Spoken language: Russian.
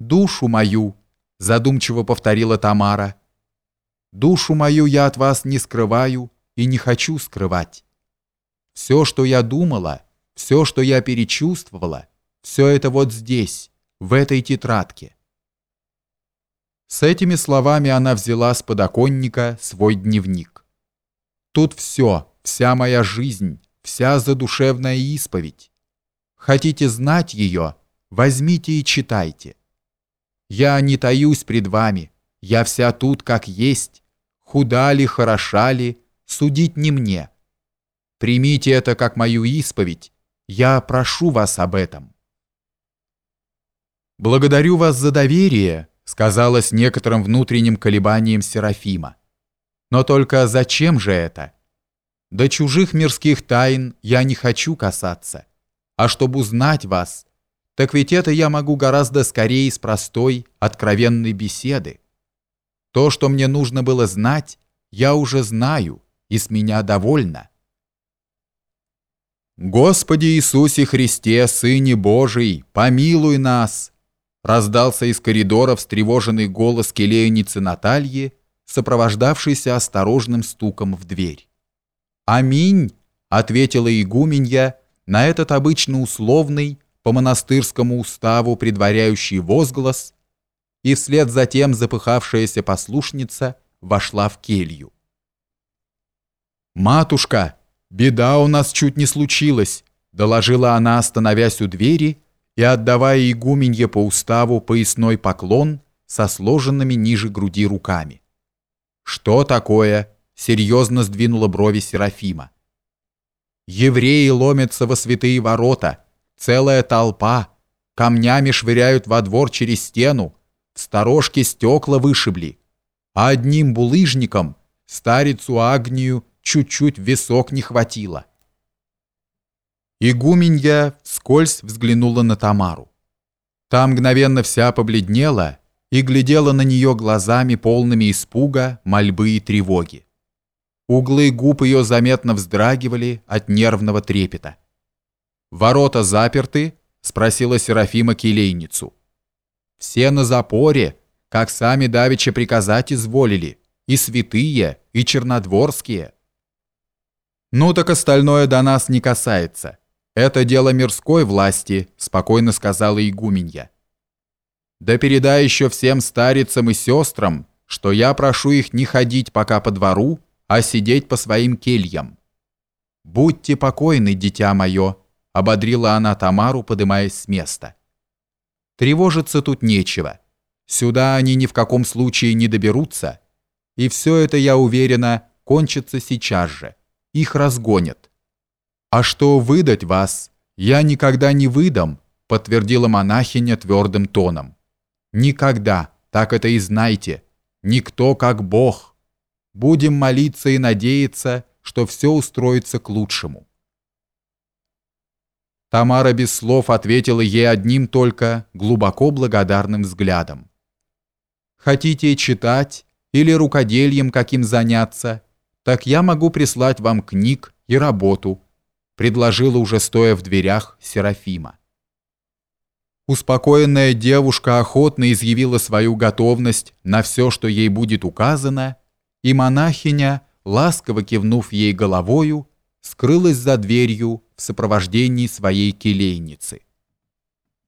«Душу мою», — задумчиво повторила Тамара. «Душу мою я от вас не скрываю и не хочу скрывать. Все, что я думала, все, что я перечувствовала, все это вот здесь, в этой тетрадке». С этими словами она взяла с подоконника свой дневник. «Тут все, вся моя жизнь, вся задушевная исповедь. Хотите знать ее, возьмите и читайте. Я не таюсь пред вами, я вся тут как есть, худа ли, хороша ли, судить не мне. Примите это как мою исповедь, я прошу вас об этом. Благодарю вас за доверие, сказала с некоторым внутренним колебанием Серафима. Но только зачем же это? До чужих мирских тайн я не хочу касаться, а чтобы узнать вас, так ведь это я могу гораздо скорее из простой, откровенной беседы. То, что мне нужно было знать, я уже знаю, и с меня довольно. «Господи Иисусе Христе, Сыне Божий, помилуй нас!» раздался из коридора встревоженный голос келейницы Натальи, сопровождавшийся осторожным стуком в дверь. «Аминь!» — ответила игуменья на этот обычно условный, по монастырскому уставу предваряющий возглас, и вслед за тем запыхавшаяся послушница вошла в келью. «Матушка, беда у нас чуть не случилась», доложила она, остановясь у двери и отдавая игуменье по уставу поясной поклон со сложенными ниже груди руками. «Что такое?» — серьезно сдвинула брови Серафима. «Евреи ломятся во святые ворота», Целая толпа. Камнями швыряют во двор через стену. В сторожке стекла вышибли. А одним булыжником старицу Агнию чуть-чуть висок не хватило. Игуменья вскользь взглянула на Тамару. Та мгновенно вся побледнела и глядела на нее глазами полными испуга, мольбы и тревоги. Углы губ ее заметно вздрагивали от нервного трепета. «Ворота заперты?» — спросила Серафима келейницу. «Все на запоре, как сами давеча приказать изволили, и святые, и чернодворские». «Ну так остальное до нас не касается. Это дело мирской власти», — спокойно сказала игуменья. «Да передай еще всем старицам и сестрам, что я прошу их не ходить пока по двору, а сидеть по своим кельям. Будьте покойны, дитя мое, ободрила она Тамару, подымаясь с места. Тревожиться тут нечего. Сюда они ни в каком случае не доберутся, и все это, я уверена, кончится сейчас же. Их разгонят. А что выдать вас, я никогда не выдам, подтвердила монахиня твердым тоном. Никогда, так это и знайте. Никто как Бог. Будем молиться и надеяться, что все устроится к лучшему. Тамара без слов ответила ей одним только глубоко благодарным взглядом. «Хотите читать или рукодельем каким заняться, так я могу прислать вам книг и работу», предложила уже стоя в дверях Серафима. Успокоенная девушка охотно изъявила свою готовность на все, что ей будет указано, и монахиня, ласково кивнув ей головою, скрылась за дверью в сопровождении своей келейницы.